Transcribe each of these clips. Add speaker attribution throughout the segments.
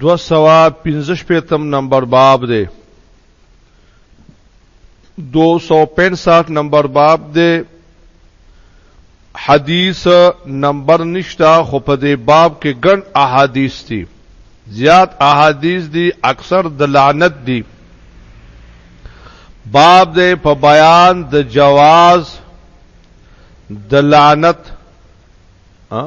Speaker 1: دوه سوه پنځه شپېتم نمبر باب دی دو سو پینساٹھ نمبر باب دی حدیث نمبر نشتا خو په دې باب کې ګڼ احادیث دي زیات احادیث دي اکثر د لعنت دي باب دې په بیان د جواز د لعنت ها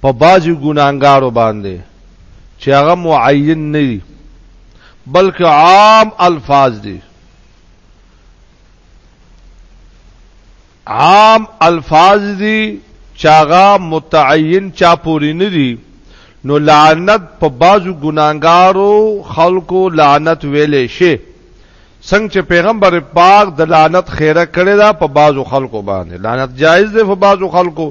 Speaker 1: په بعضی ګناهګارو باندې چې هغه معین نه دي بلکې عام الفاظ دي عام الفاظ دي چاغه متعین چا پوری نه دي نو لعنت په بازو ګناګارو خلکو لعنت ویلې شي څنګه چې پیغمبر پاک د لعنت خیره کړی دا په بازو خلکو باندې لعنت جایز دی په بازو خلکو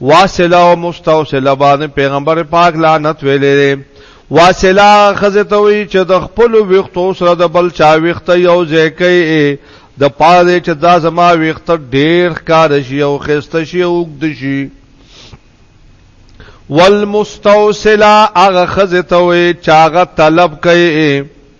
Speaker 1: واصله او مستوصله باندې پیغمبر پاک لعنت ویلې واصله خزه ته وی چې د خپل ویختو سره د بل چا ویخته یو ځکه د پاره چې دا زما ویخته ډیر ښکار شي او خسته شي او د شي والمستوصله هغه خزه ته وی چاغه طلب کوي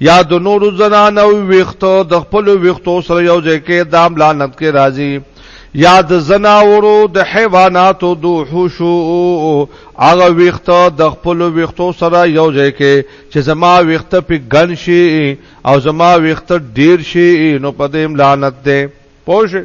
Speaker 1: یا د نورو زنانو ویختو د خپل ویختو سره یو ځای کې د املانت کې راځي یا د زناورو د حیواناتو د حوشو هغه ویخته د خپل ویختو سره یو ځای کې چې زما ویخته په ګن شي او زما ویخته ډیر شي نو په دې لعنت ده پوه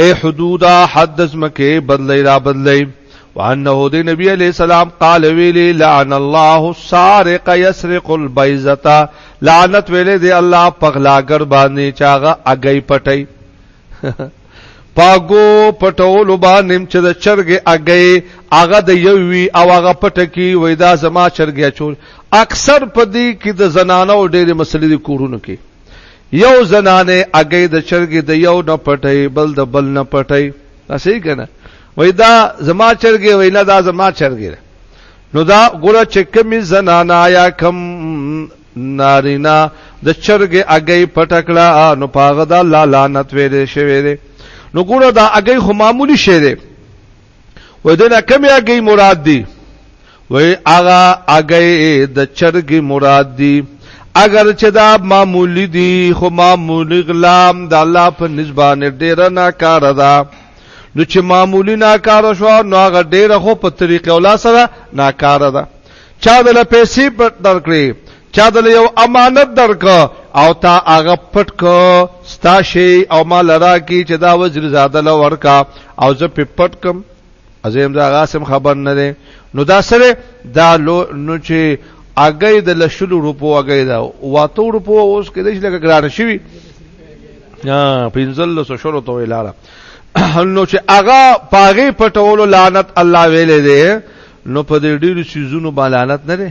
Speaker 1: اے حدودا حد زمکه بدلی را بدلی وانه دی نبی علیہ السلام قال ویلی لعن الله السارق يسرق البيزه لعنت ویلی دی الله پغلاګر باندې چاغه اگئی پټی پاګو پټول باندې چې د چرګه اگئی هغه د یووی او هغه پټکی وای دا زما چرګه چول اکثر پدی کې د زنانو ډېر مسلې کورونه کې یو زنانه اگې د چرګې د یو نه پټي بل د بل نه پټي دا صحیح کنه وای دا زما چرګې وای نه دا زما چرګې نو دا ګوره چې کمی زنانه یا کم نارینا د چرګې اگې پټکړه نو پاغه دا لعنت ویلې شوی دی نو ګوره دا اگې خو معمولی شی دی و دې نه کمی اګي مراد دي و هغه اګي د چرګي مراد دي اگر چې دا معمولی دي خو معمولی غلام د الله په نسبانه ډیر نه کار ده نو چې معمولی نه کار شو نو هغه ډیر خو په طریقې ولا سره نه کار ده چا د پیسې پر درکړي چا دل یو امانت درک او تا هغه پټ ک ستا شی او ما لرا کی چې دا وزیر زاده له ورکا او زه په پټ کم ازم دا غاسم خبر نه دی نو دا سره دا لو نو چې اگې د لشلو روپو اگې دا واتو روپو اوس کې د لګ ګران شوی ها پنځل لس شروع ته ویلاله نو چې اغا پاغه پټولو لعنت الله ویلې دی نو په دې ډیرو سيزونو باندې لعنت نه دی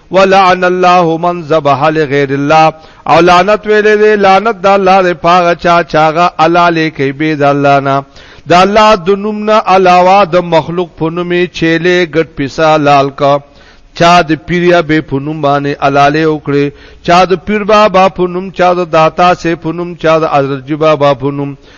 Speaker 1: ولعن الله من ذبح لغیر الله او لعنت ویلې دې لعنت د الله دې پاغه چا چاغه الاله کې به د الله نه د الله د نوم نه علاوه د مخلوق په نومې چيلې ګټ پیسا لال کا چا د پیریا به په نوم باندې الاله وکړي چا د پیر بابا په نوم چا د داتا سه په نوم چا د حضرت جبا بابا په نوم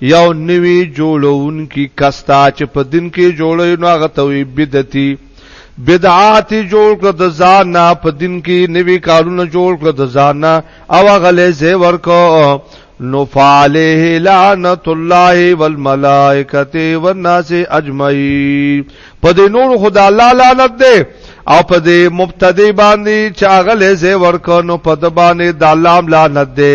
Speaker 1: یو نوی جوړونکی کس ته چې په دین کې جوړوي نو هغه ته وي بدعتي بدعات جوړ کړ د ځان نه په دین کې نوی کارونه جوړ کړ د ځان نه او هغه له زی ورکو نو فعليه لعنت الله والملائکه والناس اجمعين په دې نور خدا الله لعنت دی او په دې مبتدی باندې چاغله زی ورکو نو په د باندې د الله لعنت دی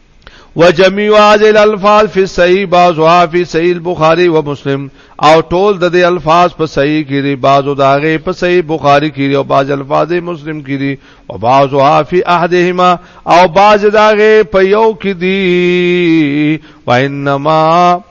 Speaker 1: وجميع هذه الالفاظ في صحيح بعضها في صحيح البخاري ومسلم او ټول د دې الفاظ په صحیح کې دي بعضو داغه په صحیح بخاری کې دي او بعض الفاظ مسلم کې دي او بعضها فی احدهما او بعض داغه په یو کې دي وانما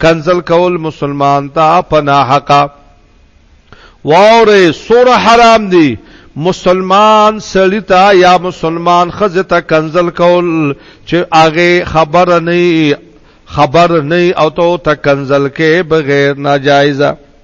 Speaker 1: کنزل کول مسلمان ته پنا حقا واوره سور حرام دی مسلمان سړی ته یا مسلمان خزه ته کنزل کول چې هغه خبر نه خبر نه او ته کنزل کې بغیر ناجایزه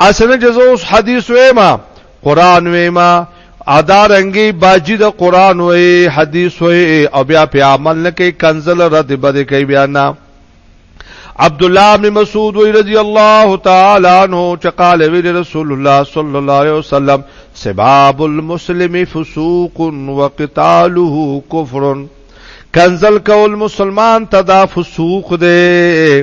Speaker 1: اسنه جزوس حدیث ویما قران ویما ادا رنگي باجی د قران وې حدیث وې او بیا په عمل نه کې کنزل رد بد کوي بیا نه عبد الله بن مسعود وی رضی الله تعالی عنہ چې قال وی رسول الله صلی الله علیه وسلم سباب المسلم فسوق وقتاله کفر کنزل کول مسلمان تدا فسوق دی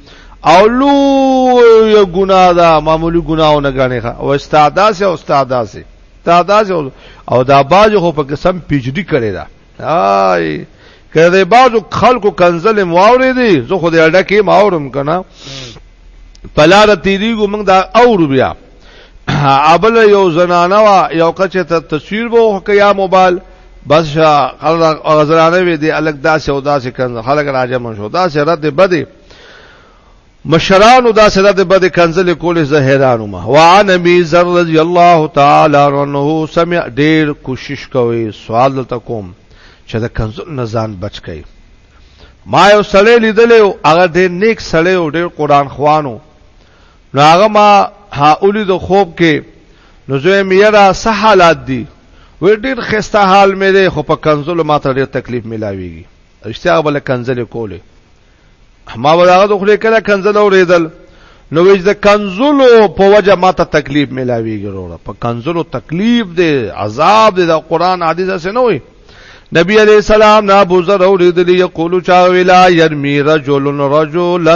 Speaker 1: او لوی ګناه ده معمولی ګناونه غني ښه او استاده سه او استاده سه استاده سه او دا باج خو په قسم پیجری کړی دا آی کله دې باج خلکو کنزل مواورې دي زه خو دې اډه کې ماورم کنه پلار تیریګو موږ دا اور بیا ابل یو زنانه وا یو کچه ته تصویر وو کیا موبایل بس خلک غزرانه وی دی الګ داسې او داسې کنه خلک راجم شو داسې رد بده مشرانو دا سره د بد کنزل کول زه حیرانو ما وعن ابي ذر رضی الله تعالی عنه سمع ډیر کوشش کوي سوال تکوم چې د کنزل نزان بچ کړي ما یو سړی لیدل او هغه ډیر نیک سړی او ډیر قران خوانو نو هغه ما ها اولی د خوب کې نو زه مې یرا څه حالات دي و ډیر خسته حال مې ده خو په کنزلو ماته ډیر تکلیف ملاويږي اشتیا بل کنزل کوله ما ولاغه د خله کله کنزل اوریدل نو ویج د کنزلو په وجه ماته تکلیف ملاويږي وروره په کنزلو تکلیف دی عذاب دی د قران حدیث سره نه وي نبی علیہ السلام نا ابو ذر اوریدلی یقول چا ویلا یرمی رجل رجلا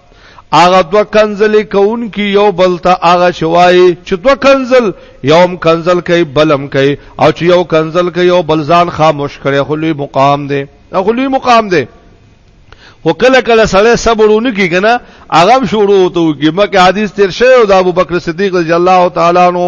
Speaker 1: هغه دو کنزل کون کی یو بل ته هغه شوای چې دو کنزل یوم کنزل کوي بلم کوي او چې یو کنزل کوي یو بل ځان خاموش کړي خو لوی مقام دی خو لوی مقام دی خو کله کله سړی صبر ونه کی کنه هغه شروع ته کی مکه حدیث تیر شوی او د ابوبکر صدیق رضی الله تعالی عنہ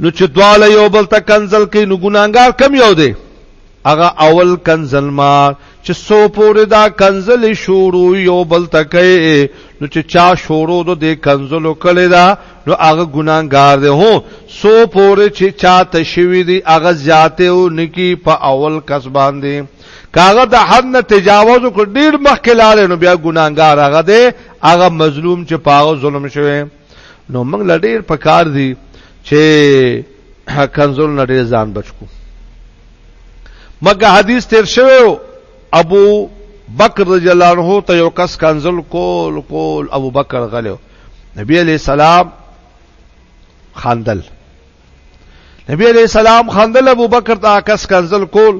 Speaker 1: نو چې دواله یو بل ته کنزل کوي نو ګناګار کم یو دی هغه اول کنزل ما چې سو پورې دا کنزل شروع یو بل ته کوي نو چې چا شروع دو دې کنزلو کړي دا نو هغه ګناګار دی هو سو پورې چې چا تشوي دی هغه زیاته او نکی په اول کس باندې کاغه د حد نه تجاوز کو ډیر مخکې لاله نو بیا ګناګار هغه دی هغه مظلوم چې پاغه ظلم شوی نو موږ لډیر په کار دی چې کنزول نه ډیر ځان بچو مګه حدیث تیر شوی ابو بکر رضی الله عنه ته یو کس کنزل کول کول ابو بکر غلو نبی علیہ السلام خاندل نبی علیہ السلام خاندل ابو بکر ته کس کنزل کول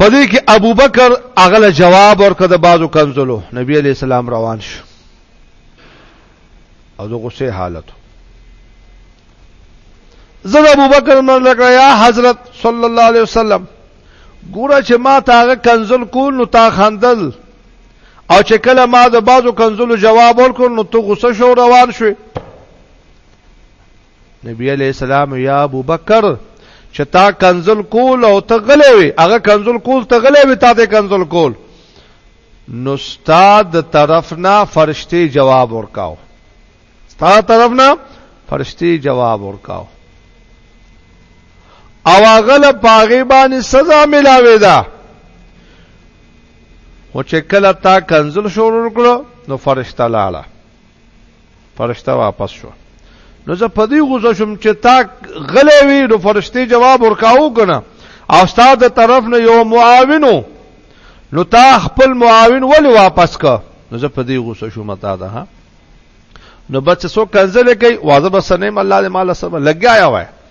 Speaker 1: پدې کې ابو بکر اغله جواب ورکړ د بازو کنزلو نبی علیہ السلام روان شو او د غصه حالت زه ابو بکر نو لکه یا حضرت صلی الله علیه وسلم ګوره چې ما تاغه کنزل کول نو تا خندل او چې کله ما د بازو کنزلو جواب ورکړ نو تو غصه شو روان شوې نبی علیہ السلام یا ابو بکر چې تا کنزل کول او ته غلې وي هغه کنزل کول ته غلې وي تا ته کنزل کول نو ستا د طرف نه فرشتي جواب ورکاو ستا طرف نه فرشتي جواب ورکاو او غل پاغي باندې سزا ملاوي ده خو چې کله تا کنزل شروع کړو نو فرشته لاړه فرشته واپس شو نو زه په دې غوسه شوم چې تا غلې وی نو فرشته جواب ورکاو کنه او استاد طرف نه یو معاونو نو تا خپل معاون ولی واپس کا نو زه په دې غوسه شوم تا ده ها نو بچ سو کنزل کوي واده بسنه الله دې مال سبا لګیا وای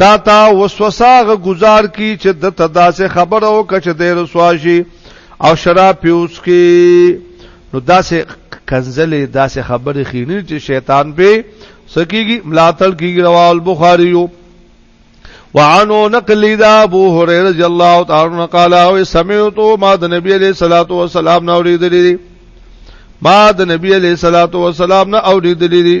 Speaker 1: تا تا وسوساغه گزار کی چې د تداسه خبر او کچ د رسواشي او شراب پیوس کی نو داسې کنزلې داسې خبرې خینې چې شیطان په سکیږي ملاتړ کیږي رواه البخاری وعنو نقل دا ابو هريره رضی الله تعالی عنہ قال او سمعت ما د نبی علیہ الصلوۃ والسلام نو ریدلی ما د نبی علیہ الصلوۃ والسلام نو اوریدلی